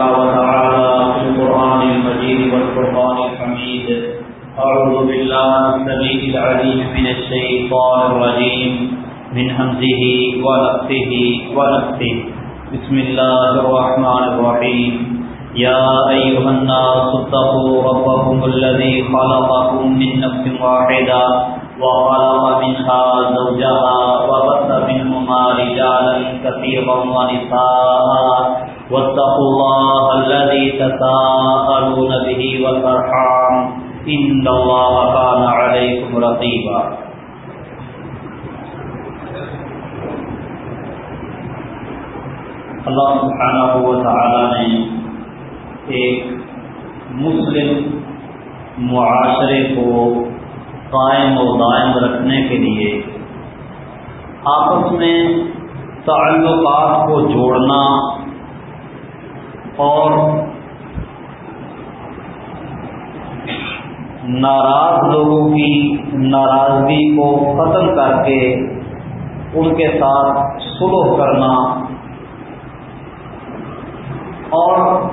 وتعالى في القرآن المجيد والقرآن الحميد. أعوذ بالله السميع العليم من الشيطان الرجيم. من همزه ونفسه ونفسه بسم الله الرحمن الرحيم. يا أيها الناس اتقوا ربكم الذي خلقكم من نفس واحدة وخلق منها زوجها وبث منهما رجالا كثيرا ونساء. واتقوا الله الذي تساءلون به والأرحام إن الله كان عليكم رقيبا. اللہ سبحانہ و تعالی نے ایک مسلم معاشرے کو قائم و دائم رکھنے کے لیے آپس میں تعلقات کو جوڑنا اور ناراض لوگوں کی ناراضگی کو ختم کر کے ان کے ساتھ سلوح کرنا اور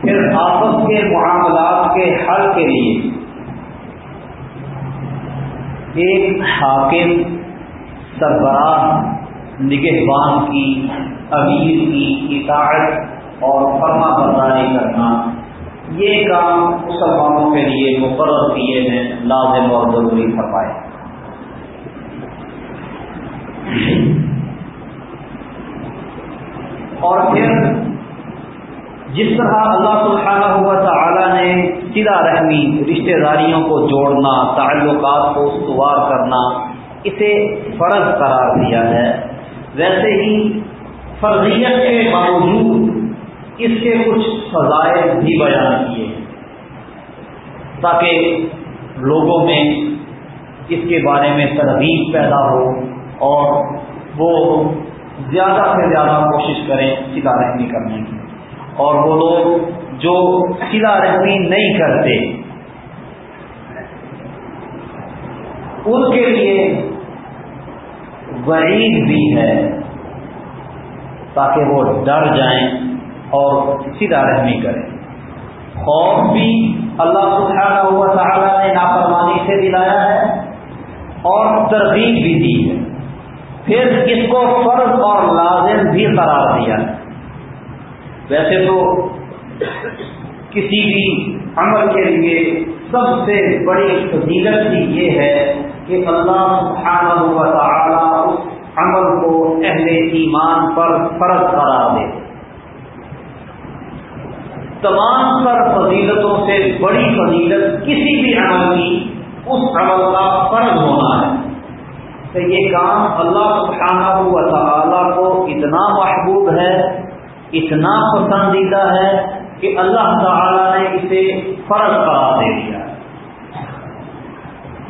پھر آپس کے معاملات کے حل کے لیے ایک حاکم سربراہ نگہبان کی امیر کی اطاعت اور فرما برداری کرنا۔ یہ کام مسلمانوں کے لیے مقرر کیے ہیں، لازم اور ضروری فرمائے۔ اور پھر جس طرح اللہ سبحانہ ہوا تعالی نے سلا رحمی رشتہ داریوں کو جوڑنا، تعلقات کو استوار کرنا، اسے فرض قرار دیا ہے، ویسے ہی فرضیت کے باوجود اس کے کچھ فضائل بھی بیان کیے تاکہ لوگوں میں اس کے بارے میں ترغیب پیدا ہو اور وہ زیادہ سے زیادہ کوشش کریں سلا رحمی کرنے کی۔ اور وہ لوگ جو سلا رحمی نہیں کرتے، ان کے لیے وعید بھی ہے۔ تاکہ وہ ڈر جائیں اور سیدھا رحمی کریں۔ خوف بھی اللہ سبحانہ ہوا تعالیٰ نے نافرمانی سے دلایا ہے اور ترغیب بھی دی ہے۔ پھر اس کو فرض اور لازم بھی قرار دیا ہے۔ ویسے تو کسی بھی عمل کے لیے سب سے بڑی فضیلت یہ ہے کہ اللہ سبحانہ ہوا تعالیٰ عمل کو اہل ایمان پر فرض قرار دے۔ تمام پر فضیلتوں سے بڑی فضیلت کسی بھی عمل کی اس عمل کا فرض ہونا ہے۔ تو یہ کام اللہ سبحانہ ہوا تعالیٰ کو اتنا محبوب ہے، اتنا پسندیدہ ہے کہ اللہ تعالیٰ نے اسے فرض قرار دے دیا۔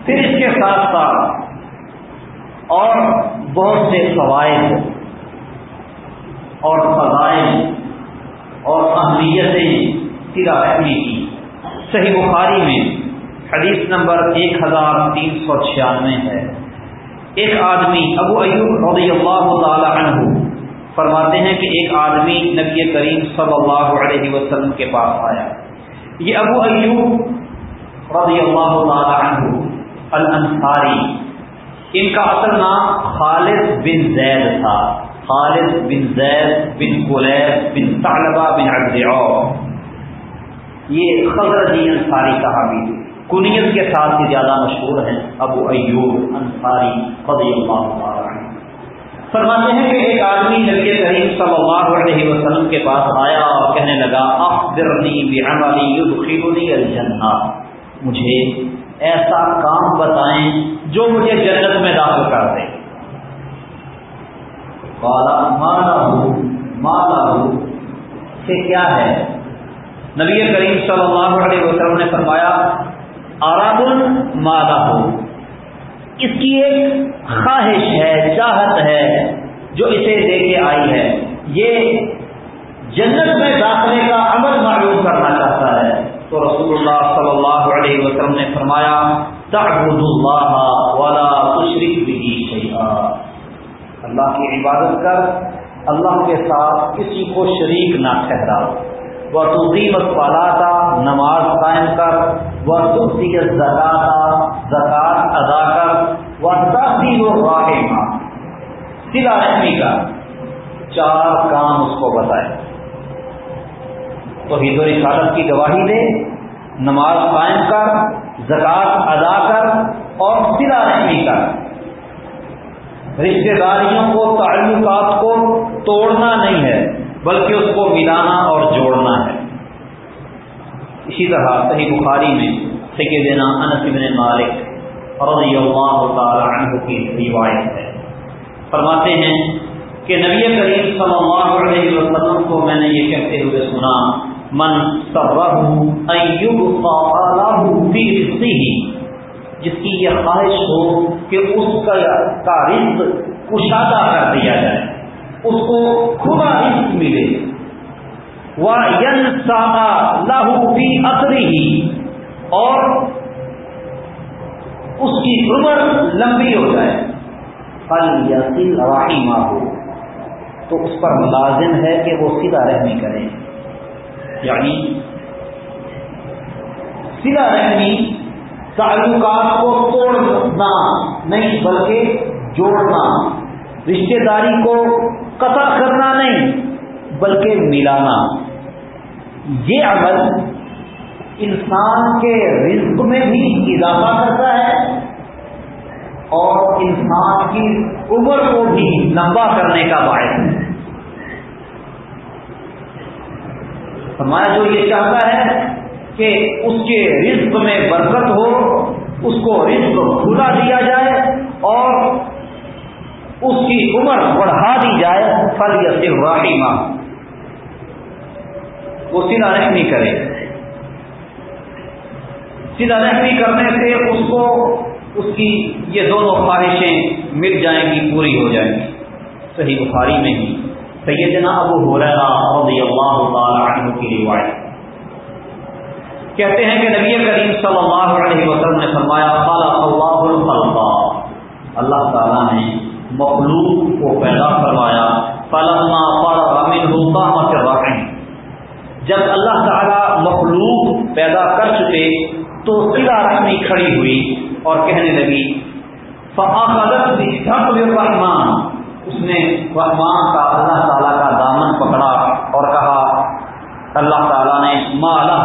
پھر اس کے ساتھ ساتھ اور بہت سے فوائد اور فضائل اور اہمیتیں سیرا رحمی کی۔ صحیح بخاری میں حدیث نمبر ایک ہزار تین سو چھیانوے ہے۔ ایک آدمی ابو ایوب رضی اللہ تعالی عنہ فرماتے ہیں کہ ایک آدمی نبی کریم صلی اللہ علیہ وسلم کے پاس آیا۔ یہ ابو ایوب رضی اللہ تعالی عنہ الانصاری ان کا اصل نام خالد بن زید تھا۔ خالد بن زید بن قلیب بن طالبہ بن عبد یہ خضر جی انصاری صحابی کنیت کے ساتھ ہی زیادہ مشہور ہیں ابو ایوب انصاری رضی اللہ تعالی فرماتے ہیں کہ ایک آدمی نبی کریم صلی اللہ علیہ وسلم کے پاس آیا اور کہنے لگا، اخبرنی بعملی یدخلنی الجنہ۔ مجھے ایسا کام بتائیں جو مجھے جنت میں داخل کر دے۔ مالا ہو مالا ہو سے کیا ہے؟ نبی کریم صلی اللہ علیہ وسلم نے فرمایا آراب مالا ہو اس کی ایک خواہش ہے، چاہت ہے جو اسے دے کے آئی ہے۔ یہ جنت میں داخلے کا عمل معلوم کرنا چاہتا ہے۔ تو رسول اللہ صلی اللہ علیہ وسلم نے فرمایا تعبد اللہ ولا تشرک به شیئا. اللہ کی عبادت کر، اللہ کے ساتھ کسی کو شریک نہ ٹھہرا وہ تقیمت والا تھا نماز قائم کر۔ وہ تلسی زکات زکات ادا کر۔ وہ تاثیر و راہ سلا رحمی کا چار کام اس کو بتائے۔ توحید و رسالت کی گواہی دے، نماز قائم کر زکات ادا کر اور سلا رحمی کر۔ رشتے داریوں کو، تعلقات کو توڑنا نہیں ہے، بلکہ اس کو ملانا اور جوڑنا ہے۔ اسی طرح صحیح بخاری میں سیدنا انس بن مالک رضی اللہ تعالی عنہ کی روایت ہے۔ فرماتے ہیں کہ نبی کریم صلی اللہ علیہ وسلم کو میں نے یہ کہتے ہوئے سنا من جس کی یہ خواہش ہو کہ اس کا رزق کشادہ کر دیا جائے، اس کو کھلا رزق ملے۔ وہ لاہو بھی اثری ہی اور اس کی عمر لمبی ہو جائے۔ پل یا ماں ہو تو اس پر لازم ہے کہ وہ سیدھا رحمی کرے۔ یعنی سیدھا رحمی تعلقات کو توڑنا نہیں بلکہ جوڑنا رشتے داری کو قطع کرنا نہیں بلکہ ملانا۔ یہ عمل انسان کے رزق میں بھی اضافہ کرتا ہے اور انسان کی عمر کو بھی لمبا کرنے کا باعث ہے۔ فرمایا، جو یہ چاہتا ہے کہ اس کے رزق میں برکت ہو، اس کو رزق کھلا دیا جائے اور اس کی عمر بڑھا دی جائے۔ پھل یا صرف ماں وہ سیدھا رحمی کرے۔ سیدھا رحمی کرنے سے اس کو، اس کی یہ دونوں خواہشیں مل جائیں گی، پوری ہو جائیں گی۔ صحیح بخاری میں ہی۔ سیدنا ابو حریرہ رضی اللہ تعالی عنہ کی روایت۔ کہتے ہیں کہ نبی کریم صلی اللہ علیہ وسلم نے فرمایا، خلق اللہ الخلق۔ اللہ تعالیٰ نے مخلوق کو پیدا کروایا فلما فرغ منه قامت الرحم۔ جب اللہ تعالیٰ مخلوق پیدا کر چکے، تو سلا رحمی کھڑی ہوئی اور کہنے لگی رحمان اس نے رحمان کا اللہ تعالیٰ کا دامن پکڑا اور کہا، اللہ تعالیٰ نے مالا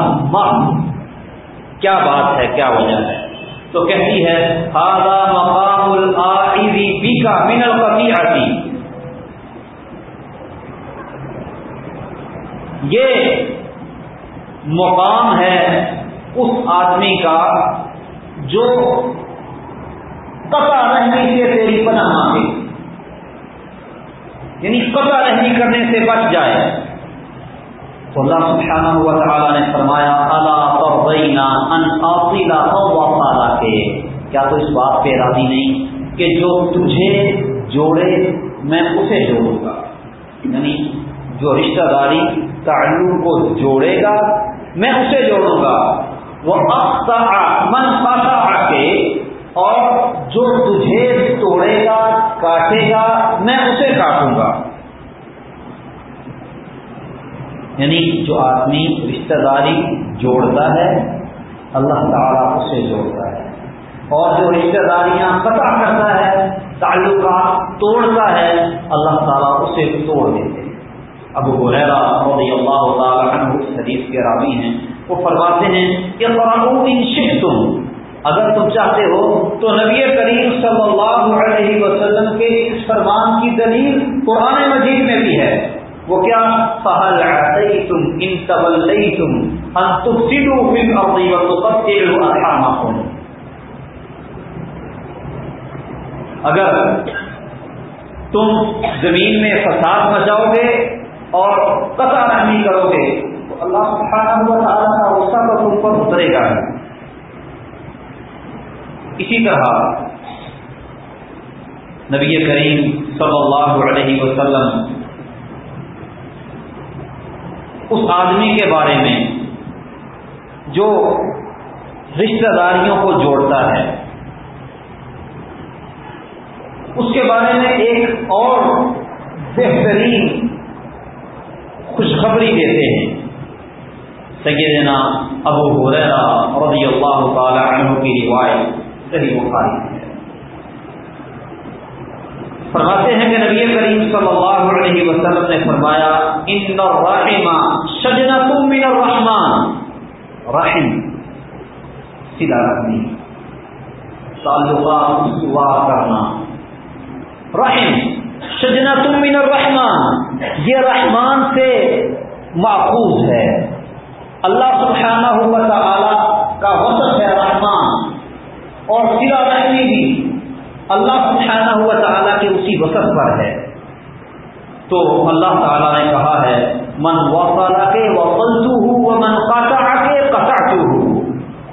کیا بات ہے، کیا وجہ ہے؟ تو کہتی ہے مقام بی کا من القطیعتی. یہ مقام ہے اس آدمی کا جو قطع رہنے سے تیری پناہ مانگے۔ یعنی قطع رہنی کرنے سے بچ جائے۔ تو اللہ سبحانہ ہوا تعالیٰ نے فرمایا اللہ ان کے۔ کیا تو اس بات پہ راضی نہیں کہ جو تجھے جوڑے، میں اسے جوڑوں گا۔ یعنی جو رشتہ داری تعلق کو جوڑے گا، میں اسے جوڑوں گا۔ وہ من پاسا کے۔ اور جو تجھے توڑے گا، کاٹے گا، میں اسے کاٹوں گا۔ یعنی جو آدمی رشتہ داری جوڑتا ہے، اللہ تعالیٰ اسے جوڑتا ہے۔ اور جو رشتہ داریاں قطع کرتا ہے، تعلقات توڑتا ہے، اللہ تعالیٰ اسے توڑ دیتے ابو بحیرہ رضی اللہ تعالیٰ عنہ اس حدیث کے راوی ہیں، وہ فرماتے ہیں کہ اللہ ان تم اگر تم چاہتے ہو تو نبی کریم صلی اللہ علیہ وسلم کے اس فرمان کی دلیل قرآن مجید میں بھی ہے۔ وہ کیا؟ فہل تم ان طبل تم اگر تم زمین میں فساد مچاؤ گے اور قطع رحمی کرو گے، تو اللہ سبحانہ و تعالیٰ کا غصہ تو تم پر اترے گا۔ اسی طرح نبی کریم صلی اللہ علیہ وسلم اس آدمی کے بارے میں جو رشتہ داریوں کو جوڑتا ہے، اس کے بارے میں ایک اور بہترین خوشخبری دیتے ہیں۔ سیدنا ابو حریرہ رضی اللہ تعالی عنہ کی روایت۔ صحیح بخاری ہے۔ فرماتے ہیں کہ نبی کریم صلی اللہ علیہ وسلم نے فرمایا، ان الرحم شجنۃ من الرحمن. رحم سلا رحمی، تعلقات استوار کرنا۔ رحم شجنۃ من الرحمن، یہ رحمان سے معقوز ہے۔ اللہ سبحانہ ہوا تعالی کا وصف ہے رحمان۔ اور سلا رحمی بھی اللہ سبحانہ ہوا تعالیٰ کے اسی وسط پر ہے۔ تو اللہ تعالیٰ نے کہا ہے، من وقالا کے وقلتو ہوں من کے قطعتو ہوں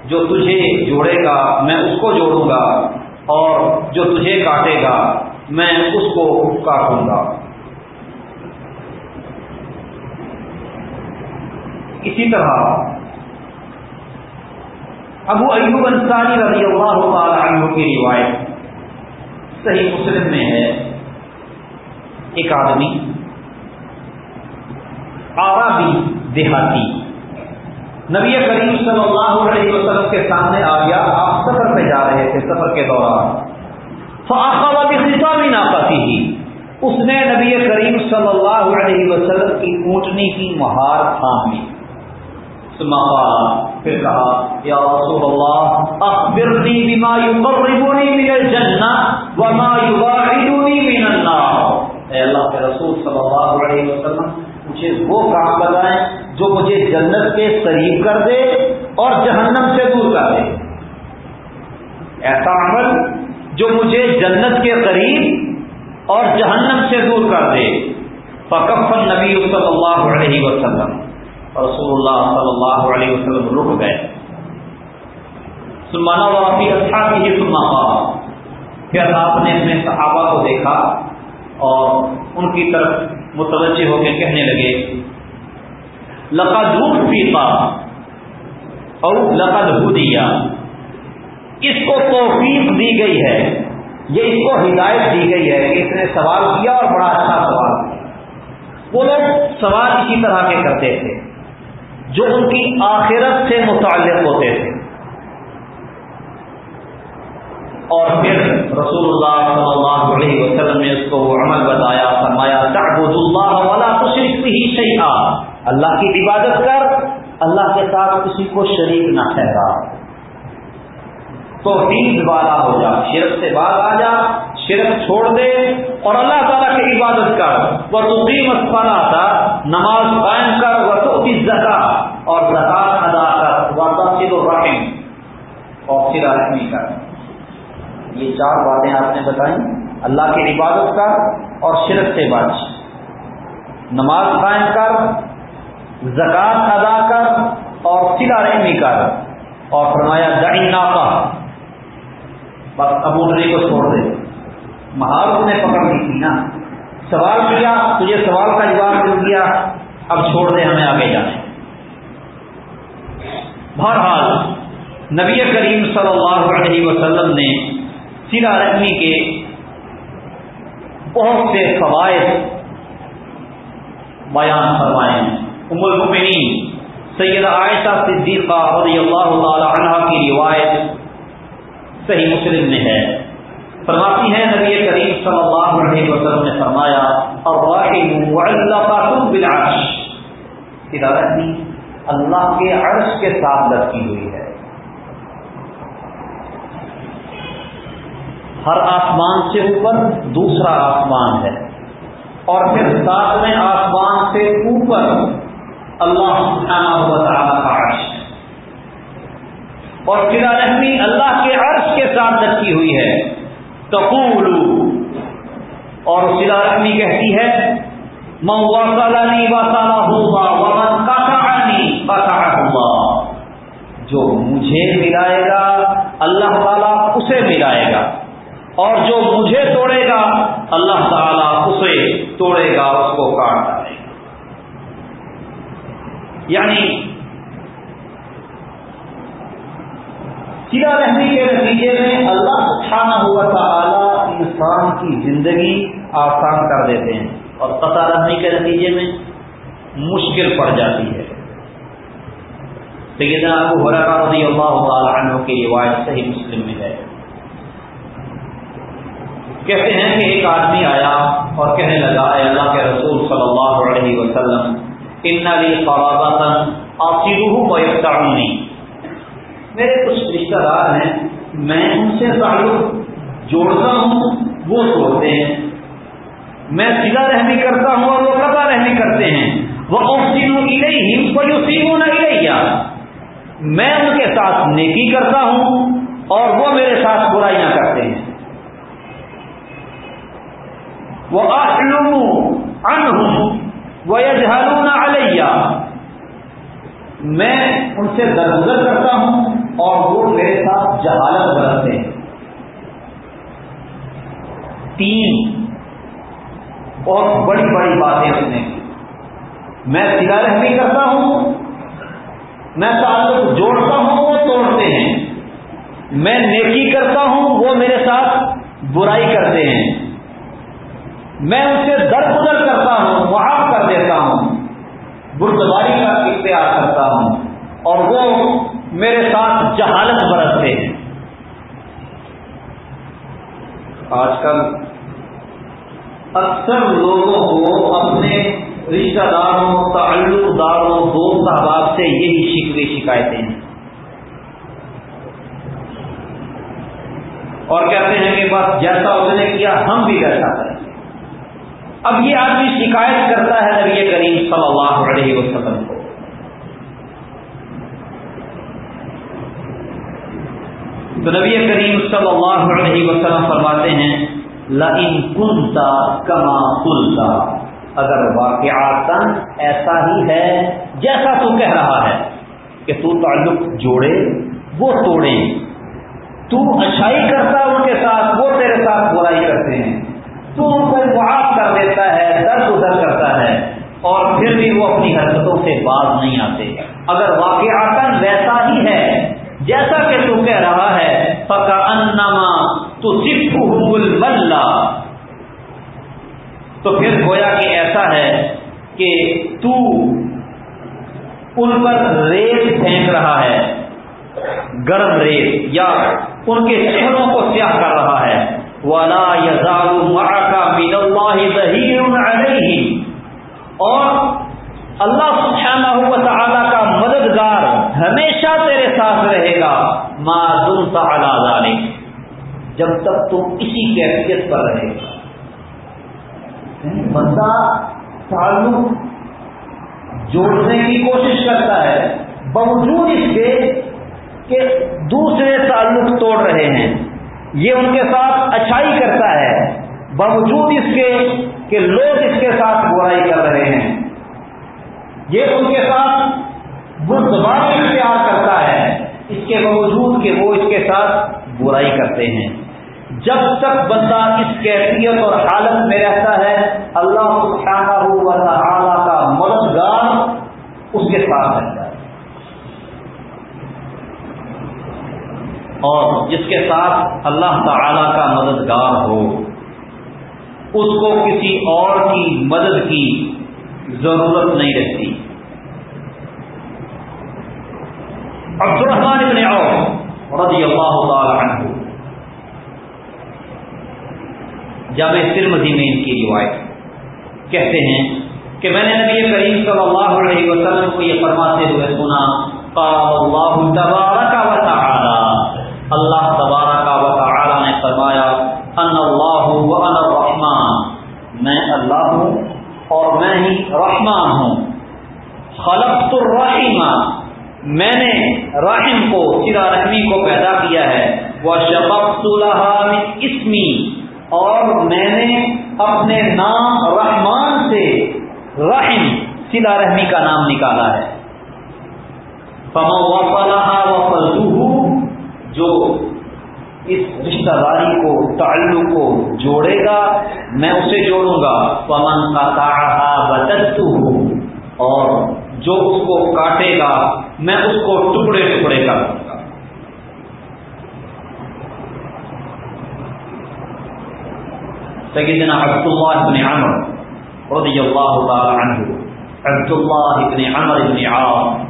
جو تجھے جوڑے گا، میں اس کو جوڑوں گا، اور جو تجھے کاٹے گا، میں اس کو کاٹوں گا۔ اسی طرح ابو ایوب انصاری رضی اللہ تعالی عنہ کی روایت صحیح مسلم میں ہے۔ ایک آدمی آرابی دیہاتی۔ نبی کریم صلی اللہ علیہ وسلم کے سامنے آ گیا۔ آپ سفر پہ جا رہے تھے سفر کے دوران۔ تو آخابی خطابی ناپاتی ہی اس نے نبی کریم صلی اللہ علیہ وسلم کی اونٹنی کی مہار تھام لی۔ پھر کہا، یا رسول اللہ، اخبرنی بما يقربني من الجنہ وما يباعدني من النار. اے اللہ کے رسول صلی اللہ علیہ وسلم، مجھے وہ کام بتائیں جو مجھے جنت کے قریب کر دے اور جہنم سے دور کر دے۔ ایسا عمل جو مجھے جنت کے قریب اور جہنم سے دور کر دے۔ فکف نبی صلی اللہ علیہ وسلم۔ رسول اللہ صلی اللہ علیہ وسلم رک گئے سلمانہ واپی اچھا کی سلما پھر آپ نے اپنے صحابہ کو دیکھا اور ان کی طرف متوجہ ہو کے کہنے لگے لقد دھوپ پیتا اور لقد ہو دیا اس کو توفیق دی گئی ہے یہ اس کو ہدایت دی گئی ہے کہ اس نے سوال کیا اور بڑا اچھا سوال کیا وہ لوگ سوال اسی طرح کے کرتے تھے جو ان کی آخرت سے متعلق ہوتے تھے۔ اور پھر رسول اللہ صلی اللہ علیہ وسلم نے اس کو وہ عمل بتایا، فرمایا تعبد اللہ والا تشریف ہی شیخا اللہ کی عبادت کر، اللہ کے ساتھ کسی کو شریک نہ ٹھہرا۔ تو والا ہو جا، شرک سے بعد آ جا شرک چھوڑ دے اور اللہ تعالیٰ کی عبادت کر۔ وہ تو قیمت تھا نماز قائم کر، وہ تو زکا اور زکات ادا کر۔ وہ تصل الرحم اور پھر رحمی کر۔ یہ چار باتیں آپ نے بتائیں۔ اللہ کی عبادت کر اور شرک سے بچ۔ نماز قائم کر زکات ادا کر اور سلا رحمی کر۔ اور فرمایا دعی ناکا بس ابوٹری کو چھوڑ دے۔ مہار نے پکڑ لی تھی نا۔ سوال کیا، تجھے سوال کا جواب مل گیا، اب چھوڑ دے ہمیں آگے جانے۔ بہرحال، نبی کریم صلی اللہ علیہ وسلم نے سیرا رحمی کے بہت سے فوائد بیان فرمائے ام المؤمنین سید عائشہ صدیقہ رضی اللہ تعالی عنہ کی روایت صحیح مسلم میں ہے۔ فرماتی ہے نبی کریم صلی اللہ علیہ وسلم نے فرمایا اللہ کے عرش کے ساتھ لٹکی ہوئی ہے۔ ہر آسمان سے اوپر دوسرا آسمان ہے۔ اور پھر ساتویں آسمان سے اوپر اللہ سبحانہ کا عرش ہے۔ اور فلا رحمی اللہ کے عرش کے ساتھ لٹکی ہوئی ہے۔ تقول اور سلا رحمی کہتی ہے، من وصلنی وصلہ اللہ ومن قطعنی قطعہ اللہ جو مجھے ملائے گا، اللہ تعالیٰ اسے ملائے گا۔ اور جو مجھے توڑے گا، اللہ تعالیٰ اسے توڑے گا اس کو کاٹ ڈالے گا۔ یعنی سیرا رحمی کے نتیجے میں اللہ سبحانہ ہوا تعالی انسان کی زندگی آسان کر دیتے ہیں اور قطع رہنے کے نتیجے میں مشکل پڑ جاتی ہے۔ سیدنا ابو رضی اللہ تعالی عنہ کی روایت صحیح مسلم میں ہے۔ کہتے ہیں کہ ایک آدمی آیا اور کہنے لگا، اے اللہ کے رسول صلی اللہ علیہ وسلم، ان علی قرابتن آصیروہ و میرے کچھ رشتہ دار ہیں، میں ان سے تعلق جوڑتا ہوں، وہ توڑتے ہیں۔ میں سیدھا رحمی کرتا ہوں اور وہ قطع رحمی کرتے ہیں۔ وہ اوسین ہی کوئی اسی نہیں میں ان کے ساتھ نیکی کرتا ہوں اور وہ میرے ساتھ برائیاں کرتے ہیں۔ وہ ان ہوں وہ یجہلون علیہ میں ان سے درگزر کرتا ہوں اور وہ میرے ساتھ جہالت برتتے ہیں۔ تین۔ بہت بڑی بڑی باتیں اس نے میں سلا رحمی کرتا ہوں۔ میں تعلق جوڑتا ہوں، وہ توڑتے ہیں۔ میں نیکی کرتا ہوں، وہ میرے ساتھ برائی کرتے ہیں۔ میں ان سے درگزر کرتا ہوں، معاف کر دیتا ہوں۔ بردواری کا اختیار کرتا ہوں۔ اور وہ میرے ساتھ جہالت برتتے ہیں۔ آج کل اکثر لوگوں کو اپنے رشتہ داروں، تعلق داروں، دوست احباب سے یہی شکوے، شکایتیں ہیں۔ اور کہتے ہیں کہ بس جیسا اس نے کیا، ہم بھی ویسا کریں۔ اب یہ آدمی شکایت کرتا ہے نبی کریم صلی اللہ علیہ وسلم کو۔ تو نبی کریم صلی اللہ علیہ وسلم فرماتے ہیں، لئن کنتا کما کلتا اگر واقعات ایسا ہی ہے جیسا تو کہہ رہا ہے کہ تو تعلق جوڑے، وہ توڑے۔ تو اچھائی کرتا ان کے ساتھ، وہ تیرے ساتھ برائی کرتے ہیں۔ تو ان کو معاف کر دیتا ہے، درد ادھر کرتا ہے۔ اور پھر بھی وہ اپنی حرکتوں سے باز نہیں آتے۔ اگر واقعات ویسا ہی ہے جیسا کہ تو کہہ رہا ہے پکا انما تو صرف تو پھر گویا کہ ایسا ہے کہ تو ان پر ریت پھینک رہا ہے، گرم ریت، یا ان کے چہروں کو سیاہ کر رہا ہے۔ ولا يزال معك من الله ظهير عليه۔ اور اللہ سبحانہ و تعالی کا مددگار ہمیشہ تیرے ساتھ رہے گا۔ ما دمت على جب تک تم اسی کیفیت پر رہے گا۔ بندہ تعلق جوڑنے کی کوشش کرتا ہے، باوجود اس کے کہ دوسرے تعلق توڑ رہے ہیں۔ یہ ان کے ساتھ اچھائی کرتا ہے، باوجود اس کے کہ لوگ اس کے ساتھ برائی کر رہے ہیں۔ یہ ان کے ساتھ بردباری اختیار کرتا ہے، اس کے باوجود کہ وہ اس کے ساتھ برائی کرتے ہیں۔ جب تک بندہ اس کیفیت اور حالت میں رہتا ہے، اللہ سبحانہ و تعالی کا مددگار اس کے ساتھ رہتا ہے۔ اور جس کے ساتھ اللہ تعالی کا مددگار ہو، اس کو کسی اور کی مدد کی ضرورت نہیں رہتی۔ عبد الرحمان ابن عوف رضی اللہ تعالی عنہ۔ جب ترمزی میں ان کی روایت کہتے ہیں کہ میں نے نبی کریم صلی اللہ علیہ وسلم کو یہ فرماتے ہوئے سنا، قال اللہ تبارک و تعالی اللہ تبارہ کا وطا نے فرمایا ان اللہ و ان الرحمن میں اللہ ہوں اور میں ہی رحمان ہوں خلقت الرحیم میں نے رحم کو سرا رحمی کو پیدا کیا ہے وہ شبق اسمی اور میں نے اپنے نام رحمان سے رحم سلا رحمی کا نام نکالا ہے فما وفلها وفلته جو اس رشتہ داری کو تعلق کو جوڑے گا میں اسے جوڑوں گا پمن کا تاڑا بدت اور جو اس کو کاٹے گا میں اس کو ٹکڑے ٹکڑے کر دوں گا سیدنا عبد اللہ بن عمر رضی اللہ تعالی عنہ عبداللہ ابن عمر ابن عام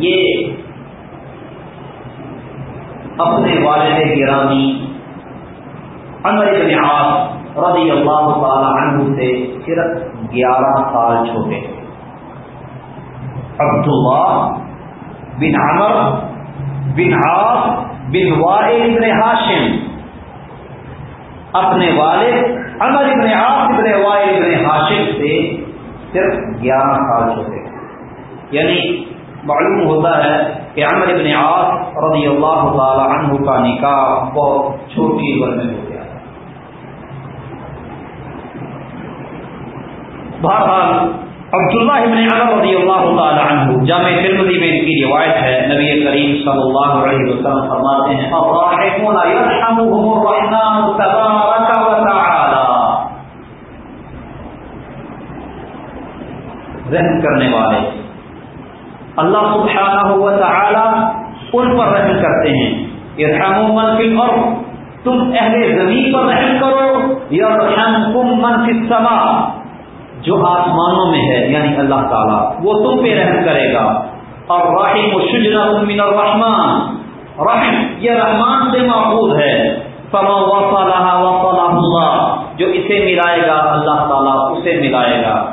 یہ اپنے والد گرامی عمر ابن عاص رضی اللہ تعالی عنہ سے صرف گیارہ سال چھوٹے عبداللہ بن عمر بن عاص بن وائل ابن ہاشم اپنے والد عمر ابن عاص ابن وائل ابن ہاشم سے صرف گیارہ سال چھوٹے یعنی معلوم ہوتا ہے کہ عمر ابن عاص رضی اللہ تعالی عنہ کا نکاح بہت چھوٹی عمر میں ہو گیا۔ بہرحال عبداللہ ابن عمر رضی اللہ تعالی عنہ جامع ترمذی میں ان کی روایت ہے، نبی کریم صلی اللہ علیہ وسلم فرماتے ہیں، الراحمون يرحمهم الرحمن تبارک و تعالی. رحم کرنے والے۔ اللہ سبحانہ و تعالی ان پر رحم کرتے ہیں یرحموا من فی الارض تم اہل زمین پر رحم کرو، یرحمکم من فی السماء جو آسمانوں میں ہے یعنی اللہ تعالیٰ، وہ تم پہ رحم کرے گا. اور رحیم و شجنا من الرحمان رحم، یہ رحمان سے محفوظ ہے. فما وصلہ وصلہ اللہ جو اسے ملائے گا، اللہ تعالیٰ اسے ملائے گا.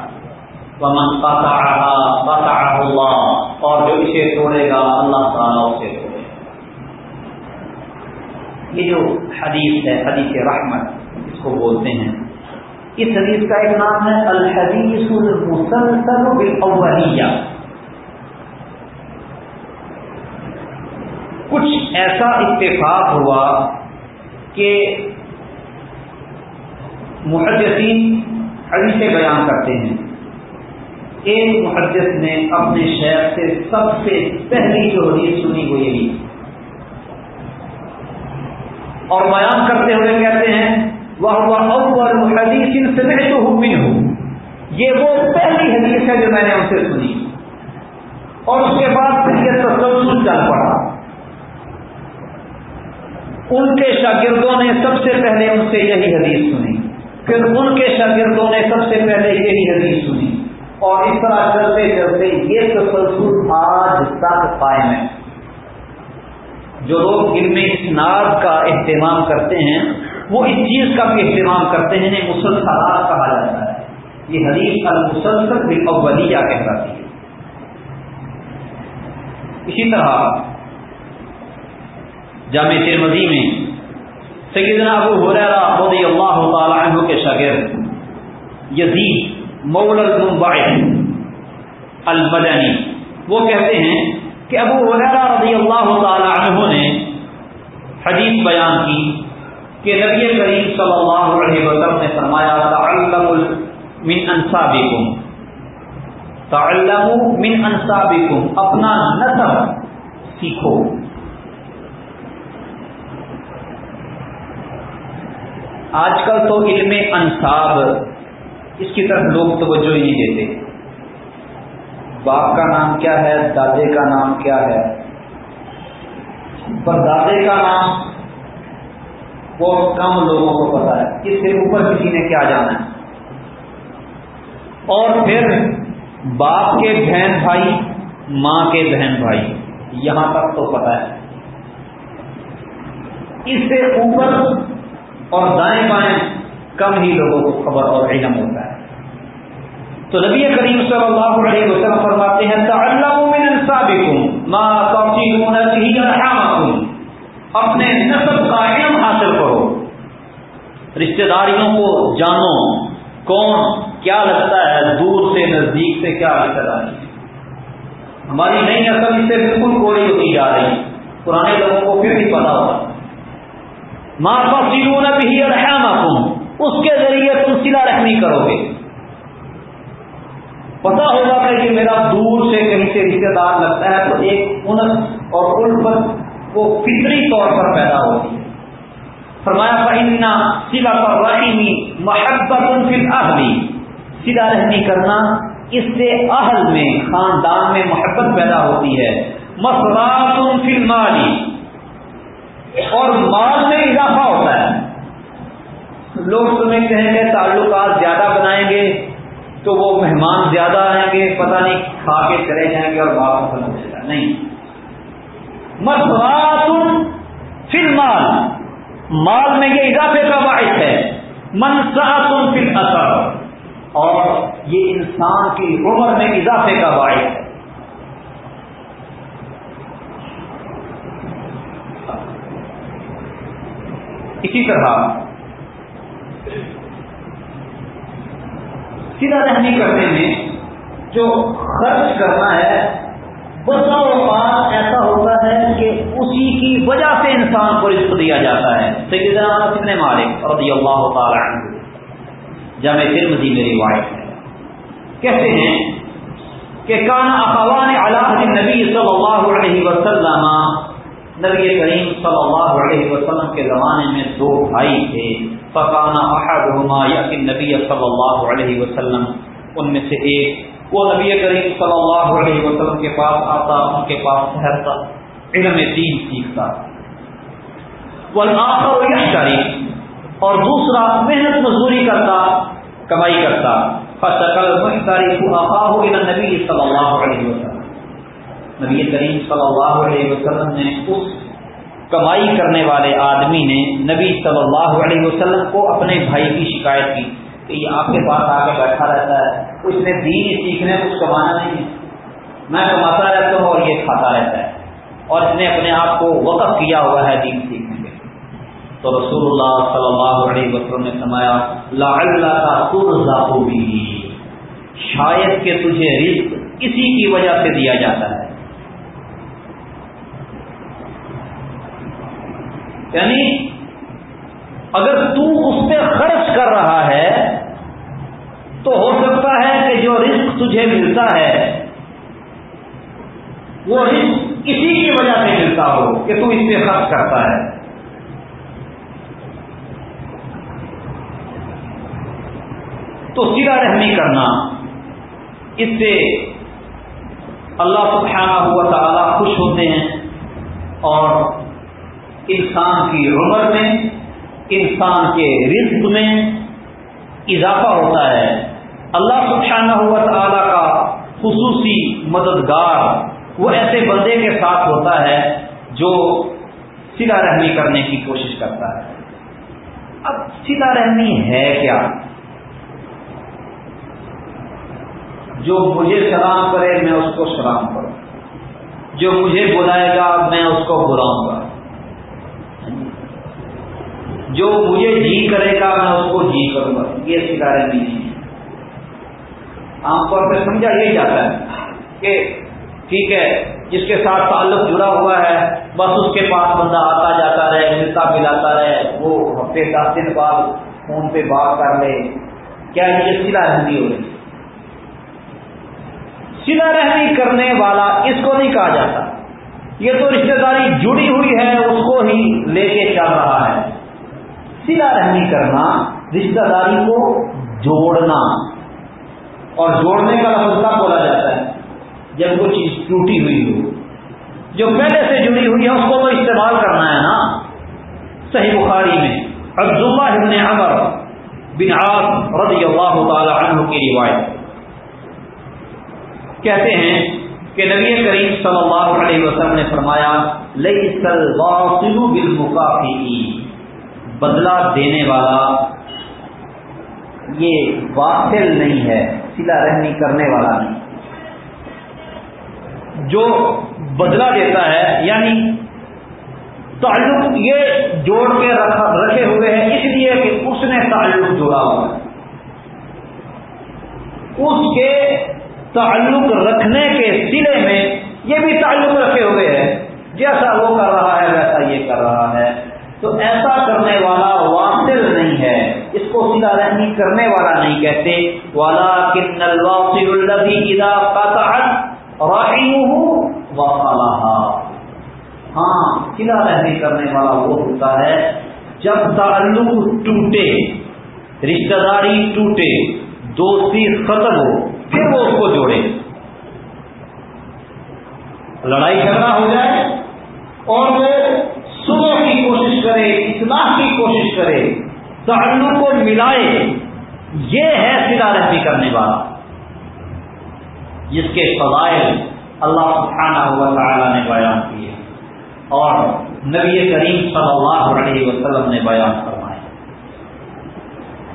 ومن قطعها قطعه اللہ اور جو اسے توڑے گا، اللہ تعالیٰ اسے توڑے گا. یہ جو حدیث ہے، حدیث رحمت، اس کو بولتے ہیں. اس حدیث کا ایک نام ہے، الحدیث المسلسل بالاولیہ کچھ ایسا اتفاق ہوا کہ محدثین حدیث بیان کرتے ہیں۔ ایک محدث نے اپنے شہر سے سب سے پہلی جو حدیث سنی وہ یہی اور بیان کرتے ہوئے کہتے ہیں وہ اول حدیث سمعته یہ وہ پہلی حدیث ہے جو میں نے ان سے سنی. اور اس کے بعد پھر یہ تسلسل چل پڑا. ان کے شاگردوں نے سب سے پہلے ان سے یہی حدیث سنی. پھر ان کے شاگردوں نے سب سے پہلے یہی حدیث سنی. اور اس طرح چلتے چلتے یہ تسلسل آج تک قائم ہے. جو لوگ علم اسناد کا اہتمام کرتے ہیں وہ اس چیز کا بھی اہتمام کرتے ہیں مسلسلات کہا جاتا ہے۔ یہ حدیث المسلسل بالاولیہ کہلاتی ہے۔ اسی طرح جامع ترمذی میں سیدنا ابو حریرہ رضی اللہ تعالی عنہ کے شاگرد یزید مول المبعث المدنی وہ کہتے ہیں کہ ابو حریرہ رضی اللہ تعالی عنہ نے حدیث بیان کی۔ کہ نبی کریم صلی اللہ علیہ وسلم نے فرمایا تعلم من انصابکم. تعلم من انصابکم، اپنا نسب سیکھو۔ آج کل تو علم انصاب، اس کی طرف لوگ توجہ ہی نہیں دیتے۔ باپ کا نام کیا ہے؟ دادے کا نام کیا ہے؟ پر دادے کا نام بہت کم لوگوں کو پتا ہے اس سے اوپر کسی نے کیا جانا ہے۔ اور پھر باپ کے بہن بھائی، ماں کے بہن بھائی، یہاں تک تو پتا ہے۔ اس سے اوپر اور دائیں بائیں کم ہی لوگوں کو خبر اور علم ہوتا ہے۔ تو نبی کریم صلی اللہ علیہ وسلم فرماتے ہیں اپنے نصب کا علم حاصل کرو۔ رشتہ داریوں کو جانو۔ کون کیا لگتا ہے دور سے نزدیک سے کیا رشتہ داری ہماری نئی نسل اس سے بالکل کوڑی ہوتی جا رہی پرانے لوگوں کو پھر بھی پتا ہوگا ماں کا سیرون بھی تم اس کے ذریعے تم سلا رحمی کرو گے۔ پتا ہوگا کہ میرا دور سے کہیں سے رشتے دار لگتا ہے تو ایک انس اور الفت وہ فطری طور پر پیدا ہوتی ہے فرمایا فہمنا سلا پر رحیمی محبت فی اہلی سلا رحمی کرنا اس سے اہل میں، خاندان میں محبت پیدا ہوتی ہے۔ مسرات فی مالی اور مال میں اضافہ ہوتا ہے۔ لوگ سمجھتے ہیں کہ تعلقات زیادہ بنائیں گے تو وہ مہمان زیادہ آئیں گے، پتہ نہیں کھا کے چلے جائیں گے اور واپس ہو جائے گا نہیں۔ مسوات فی المال۔ مال میں یہ اضافے کا باعث ہے۔ منسات فی اثر اور یہ انسان کی عمر میں اضافے کا باعث ہے۔ اسی طرح سیدھا رہنی کرنے میں جو خرچ کرنا ہے بسا اوقات ایسا ہوتا ہے کہ اسی کی وجہ سے انسان کو رزق دیا جاتا ہے۔ سیدنا کتنے مالک رضی اللہ تعالی عنہ، جامع ترمذی میں روایت ہے۔ کہتے ہیں کہ کان اخوان علی نبی صلی اللہ علیہ وسلم، نبی کریم صلی اللہ علیہ وسلم کے زمانے میں دو بھائی تھے۔ فکانا احدہما یقین نبی صلی اللہ علیہ وسلم، ان میں سے ایک وہ نبی کریم صلی اللہ علیہ وسلم کے پاس آتا، ان کے پاس ٹھہرتا، علم دین سیکھتا۔ والآخر اور دوسرا محنت مزدوری کرتا، کمائی کرتا۔ نبی صلی اللہ علیہ وسلم۔ نبی کریم صلی اللہ علیہ وسلم نے اس کمائی کرنے والے آدمی نے نبی صلی اللہ علیہ وسلم کو اپنے بھائی کی شکایت کی۔ کہ یہ آپ کے پاس آ کے بیٹھا رہتا ہے، اس نے دین ہی سیکھنے کچھ کمانا نہیں۔ ہے میں کماتا رہتا ہوں اور یہ کھاتا رہتا ہے۔ اور اس نے اپنے آپ کو وقف کیا ہوا ہے دین سیکھنے کے تو رسول اللہ صلی اللہ علیہ وسلم نے سمایا لا اللہ کا بھی شاید کہ تجھے رزق اسی کی وجہ سے دیا جاتا ہے۔ یعنی اگر تو اس پہ خرچ کر رہا ہے تو ہو سکتا ہے کہ جو رزق تجھے ملتا ہے، وہ رزق اسی کی وجہ سے ملتا ہو کہ تو اس پہ خرچ کرتا ہے۔ تو سیدھا رحمی کرنا، اس سے اللہ سبحانہ ہوا تعالی خوش ہوتے ہیں اور انسان کی عمر میں، انسان کے رزق میں اضافہ ہوتا ہے۔ اللہ سبحانہ ہوا تعالی کا خصوصی مددگار وہ ایسے بندے کے ساتھ ہوتا ہے جو سلا رحمی کرنے کی کوشش کرتا ہے۔ اب سلا رحمی ہے کیا؟ جو مجھے سلام کرے میں اس کو سلام کروں۔ جو مجھے بلائے گا میں اس کو بلاؤں گا۔ جو مجھے جی کرے گا میں اس کو جی کروں گا۔ یہ سلا رحمی نہیں ہے۔ عام طور پہ سمجھا یہی جاتا ہے کہ ٹھیک ہے، جس کے ساتھ تعلق جڑا ہوا ہے، بس اس کے پاس بندہ آتا جاتا رہے، ملتا ملاتا رہے، وہ ہفتے دس دن بعد فون پہ بات کر لے۔ کیا یہ سلا رحمی ہو رہی سلا رحمی کرنے والا اس کو نہیں کہا جاتا۔ یہ تو رشتے داری جڑی ہوئی ہے، اس کو ہی لے کے چل رہا ہے۔ سلا رحمی کرنا، رشتہ داری کو جوڑنا۔ اور جوڑنے کا لفظ کب بولا جاتا ہے جب وہ چیز ٹوٹی ہوئی ہو۔ جو پہلے سے جڑی ہوئی ہے، اس کو تو استعمال کرنا ہے نا۔ صحیح بخاری میں عبداللہ ابن عمر بن عاص رضی اللہ تعالی عنہ کی روایت۔ کہتے ہیں کہ نبی کریم صلی اللہ علیہ وسلم نے فرمایا لئی سل بالمکافی بدلہ دینے والا یہ واصل نہیں ہے سلا رحمی کرنے والا نہیں۔ جو بدلا دیتا ہے یعنی تعلق یہ جوڑ کے رکھے ہوئے ہیں، اس لیے کہ اس نے تعلق جوڑا ہوا ہے۔ اس کے تعلق رکھنے کے سلے میں یہ بھی تعلق رکھے ہوئے ہیں۔ جیسا وہ کر رہا ہے، ویسا یہ کر رہا ہے۔ تو ایسا کرنے والا واصل نہیں ہے۔ اس کو سیدھا رحمی کرنے والا نہیں کہتے۔ والا کن ہاں سیدھا رحمی کرنے والا وہ ہوتا ہے جب تعلق ٹوٹے، رشتہ داری ٹوٹے، دوستی ختم ہو، پھر وہ اس کو جوڑے۔ لڑائی جھگڑا ہو جائے اور وہ صبح کی کوشش کرے، اصلاح کی کوشش کرے۔ تعلق کو ملائے، یہ ہے سلا رحمی کرنے والا۔ جس کے فضائل اللہ سبحانہ ہوا تعالیٰ نے بیان کیے۔ اور نبی کریم صلی اللہ علیہ وسلم نے بیان فرمائے۔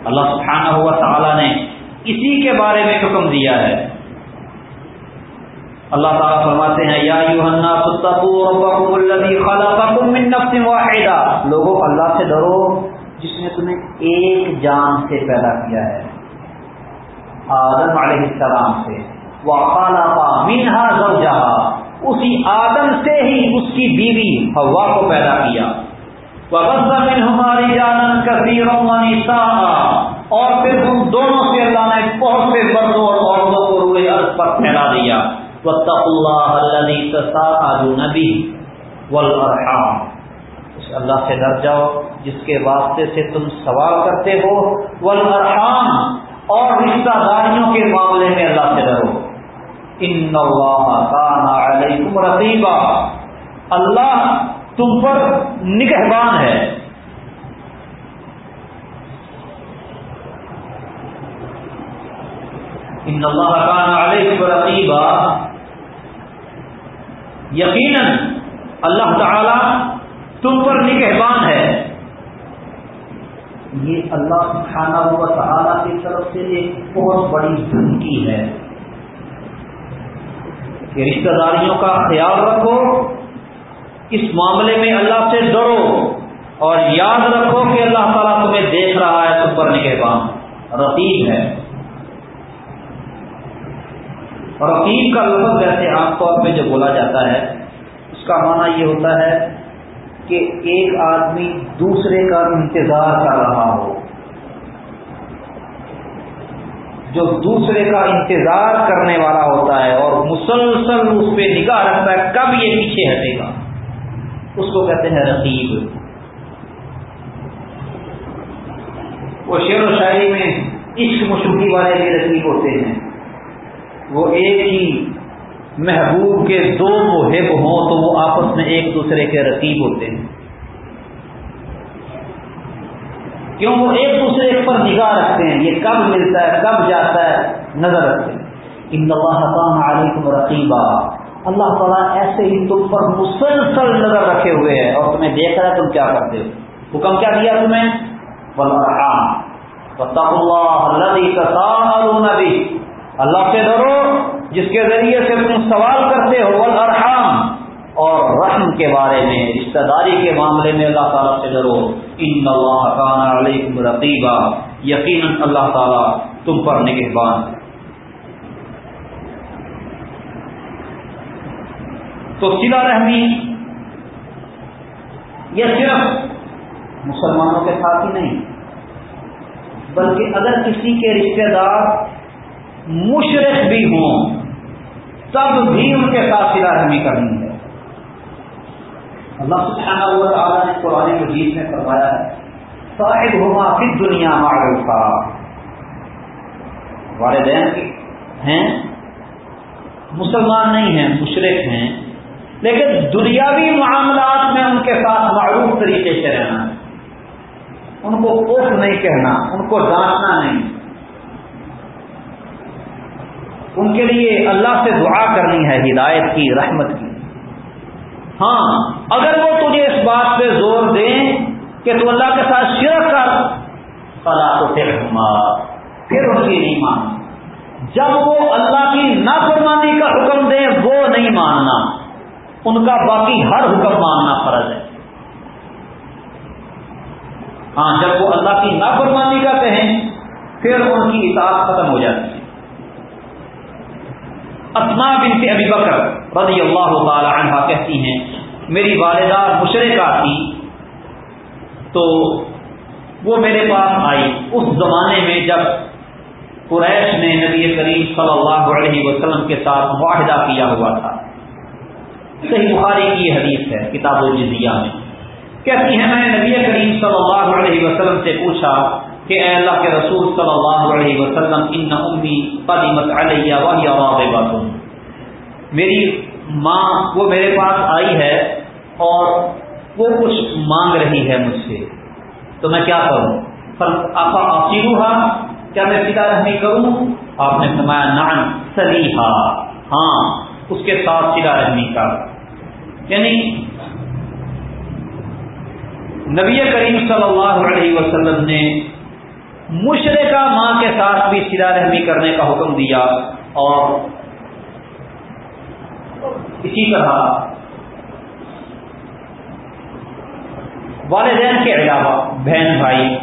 اللہ سبحانہ ہوا تعالیٰ نے اسی کے بارے میں حکم دیا ہے۔ اللہ تعالیٰ فرماتے ہیں، یا لوگوں، اللہ سے ڈرو۔ جس نے تمہیں ایک جان سے پیدا کیا ہے۔ آدم علیہ السلام سے۔ وہ خالہ اسی آدم سے ہی اس کی بیوی ہوا کو پیدا کیا۔ وَغَزَّ ہماری جانن كَثِيرًا وَنِسَاءً۔ اور پھر ان دونوں سے اللہ نے بہت سے مردوں اور عورتوں کو روئے عرض پر پھیلا دیا۔ وَاتَّقُوا اللَّهَ الَّذِي تَسَاءَلُونَ بِهِ وَالْأَرْحَامَ۔ اس اللہ سے ڈر جاؤ، جس کے واسطے سے تم سوال کرتے ہو، والارحام، اور رشتہ داریوں کے معاملے میں اللہ سے ڈرو۔ ان اللہ کان علیکم رقیبا۔ اللہ تم پر نگہبان ہے۔ ان اللہ کان علیکم رقیبا۔ یقیناً اللہ تعالی تم پر نگہبان ہے۔ یہ اللہ سبحانہ و تعالی کی طرف سے ایک بہت بڑی دھمکی ہے۔ کہ رشتہ داریوں کا خیال رکھو، اس معاملے میں اللہ سے ڈرو اور یاد رکھو کہ اللہ تعالیٰ تمہیں دیکھ رہا ہے، تم پر نگہبان۔ رقیب ہے۔ رقیب کا لفظ ویسے عام طور پہ جو بولا جاتا ہے، اس کا معنی یہ ہوتا ہے کہ ایک آدمی دوسرے کا انتظار کر رہا ہو۔ جو دوسرے کا انتظار کرنے والا ہوتا ہے اور مسلسل اس پہ نگاہ رکھتا ہے، کب یہ پیچھے ہٹے گا؟ اس کو کہتے ہیں رقیب۔ وہ شعر و شاعری میں عشق مشہوری والے بھی رقیب ہوتے ہیں۔ وہ ایک ہی محبوب کے دو محب ہوں تو وہ آپس میں ایک دوسرے کے رقیب ہوتے ہیں۔ کیوں؟ وہ ایک دوسرے پر نگاہ رکھتے ہیں۔ یہ کب ملتا ہے، کب جاتا ہے؟ نظر رکھتے ہیں۔ ان اللہ علیکم رقیبہ اللہ تعالیٰ ایسے ہی تم پر مسلسل نظر رکھے ہوئے ہیں اور تمہیں دیکھ رہا ہے تم کیا کرتے ہو۔ حکم کیا دیا تمہیں؟ اللہ اللہ سے ڈرو۔ جس کے ذریعے سے تم سوال کرتے ہو الرحام اور رحم کے بارے میں، رشتہ داری کے معاملے میں اللہ تعالیٰ سے ڈرو۔ ان اللہ کان علیکم رقیبہ یقیناً اللہ تعالیٰ تم پر نگہبان۔ تو سلا رحمی، یہ صرف مسلمانوں کے ساتھ ہی نہیں، بلکہ اگر کسی کے رشتہ دار مشرق بھی ہوں تب بھی ان کے ساتھ سلا رحمی کرنی ہے۔ اللہ سبحانہ و تعالیٰ نے قرآن مجید میں فرمایا ہے صاحب ہوما پھر دنیا معروف والدین ہیں، مسلمان نہیں ہیں مشرق ہیں، لیکن دنیاوی معاملات میں ان کے ساتھ معروف طریقے سے رہنا، ان کو اوف نہیں کہنا، ان کو ڈانٹنا نہیں۔ ان کے لیے اللہ سے دعا کرنی ہے، ہدایت کی، رحمت کی۔ ہاں اگر وہ تجھے اس بات پہ زور دیں کہ تو اللہ کے ساتھ شرک کر، فلا تو پھر پھر ان کی نہیں مان جب وہ اللہ کی نافرمانی کا حکم دیں وہ نہیں ماننا۔ ان کا باقی ہر حکم ماننا فرض ہے۔ ہاں جب وہ اللہ کی نافرمانی کا کہیں، پھر ان کی اطاعت ختم ہو جاتی ہے۔ اسما بنت ابی بکر رضی اللہ تعالی عنہ کہتی ہیں، میری والدہ مشرقہ تھی، تو وہ میرے پاس آئی۔ اس زمانے میں جب قریش نے نبی کریم صلی اللہ علیہ وسلم کے ساتھ معاہدہ کیا ہوا تھا۔ صحیح بخاری کی حدیث ہے کتاب الجزیہ میں۔ کہتی ہیں، میں نے نبی کریم صلی اللہ علیہ وسلم سے پوچھا کہ اے اللہ کے رسول صلی اللہ علیہ وسلم ان امی قدیمت علیہ وحی واہ میری ماں، وہ میرے پاس آئی ہے اور وہ کچھ مانگ رہی ہے مجھ سے۔ تو میں کیا کروں؟ آفا کیا میں سیدھا رحمی کروں؟ آپ نے فرمایا نان سلیحا ہاں اس کے ساتھ سیدھا رحمی کا۔ یعنی نبی کریم صلی اللہ علیہ وسلم نے مشرقہ ماں کے ساتھ بھی سیدھا رحمی کرنے کا حکم دیا اور اسی طرح والدین کے علاوہ بہن بھائی،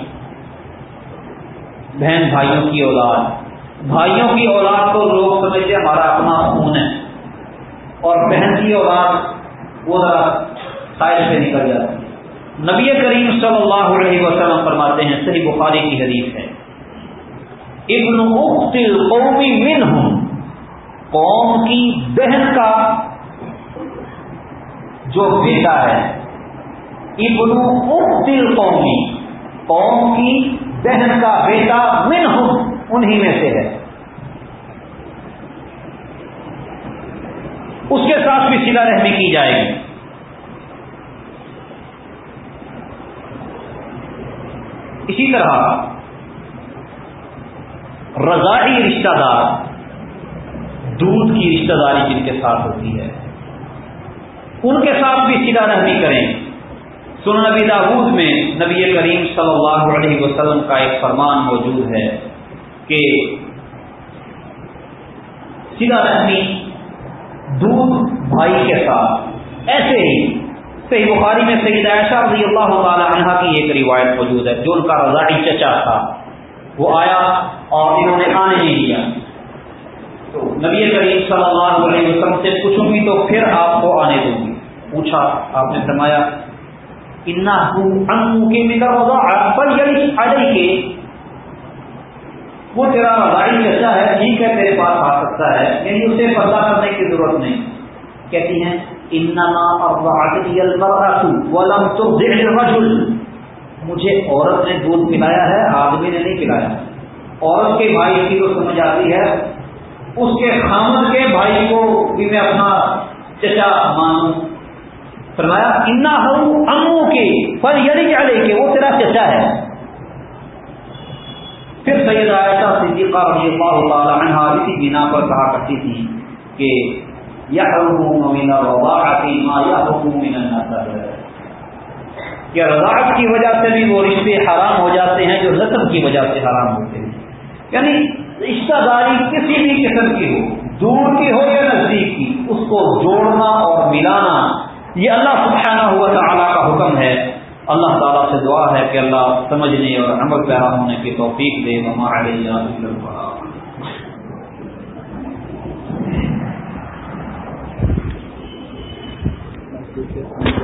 بہن بھائیوں کی اولاد۔ بھائیوں کی اولاد کو لوگ سمجھتے ہمارا اپنا خون ہے۔ اور بہن کی اولاد وہ ذرا سائز سے نکل جاتی ہے۔ نبی کریم صلی اللہ علیہ وسلم فرماتے ہیں، صحیح بخاری کی حدیث ہے۔ ابن اخت القومی من ہوں قوم کی بہن کا جو بیٹا ہے۔ ابن اخت القومی قوم کی بہن کا بیٹا من ہوں انہی میں سے ہے۔ اس کے ساتھ بھی سلا رحمی کی جائے گی۔ اسی طرح رضائی رشتہ دار، دودھ کی رشتہ داری جن کے ساتھ ہوتی ہے، ان کے ساتھ بھی سیدھا رحمی کریں۔ سن نبی داود میں نبی کریم صلی اللہ علیہ وسلم کا ایک فرمان موجود ہے کہ سیدھا رحمی دودھ بھائی کے ساتھ، ایسے ہی صحیح بخاری میں سید عائشہ رضی اللہ تعالی عنہ کی ایک روایت موجود ہے، جو ان کا رضائی چچا تھا۔ وہ آیا اور انہوں نے آنے نہیں دیا۔ تو نبی کریم صلی اللہ علیہ وسلم سے پوچھوں گی تو پھر آپ کو آنے دوں گی۔ پوچھا، آپ نے فرمایا وہ تیرا رضائی چچا ہے، ٹھیک ہے، تیرے پاس آ سکتا ہے یعنی اسے پردہ کرنے کی ضرورت نہیں۔ کہتی ہیں انما المرأة ولم الرجل. مجھے عورت نے دودھ پلایا ہے، آدمی نے نہیں پلایا۔ عورت کے بھائی کی تو سمجھ آتی ہے، اس کے خامد کے بھائی کو بھی میں اپنا چچا مانوں۔ فرمایا انا ہوں امو کے پر یعنی کیا لے کے وہ تیرا چچا ہے۔ پھر سید عائشہ صدیقہ رضی اللہ تعالی عنہ اسی بنا پر کہا کرتی تھی کہ یا من الرضاعت ما يحرم من النسب. کہ رضاعت کی وجہ سے بھی وہ رشتے حرام ہو جاتے ہیں جو نسب کی وجہ سے حرام ہوتے ہیں. یعنی رشتہ داری کسی بھی قسم کی ہو، دور کی ہو یا نزدیک کی، اس کو جوڑنا اور ملانا، یہ اللہ سبحانہ ہوا تعالیٰ کا حکم ہے. اللہ تعالیٰ سے دعا ہے کہ اللہ سمجھنے اور عمل پیرا ہونے کی توفیق دے. مما کے سامنے